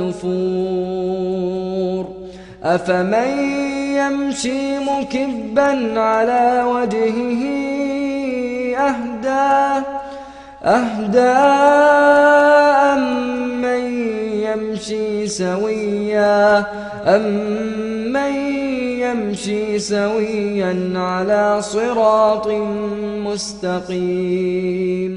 ونفور. أفمن يمشي مكبا على وجهه أهدى أهدى أمن يمشي سويا أمن يمشي سويا على صراط مستقيم.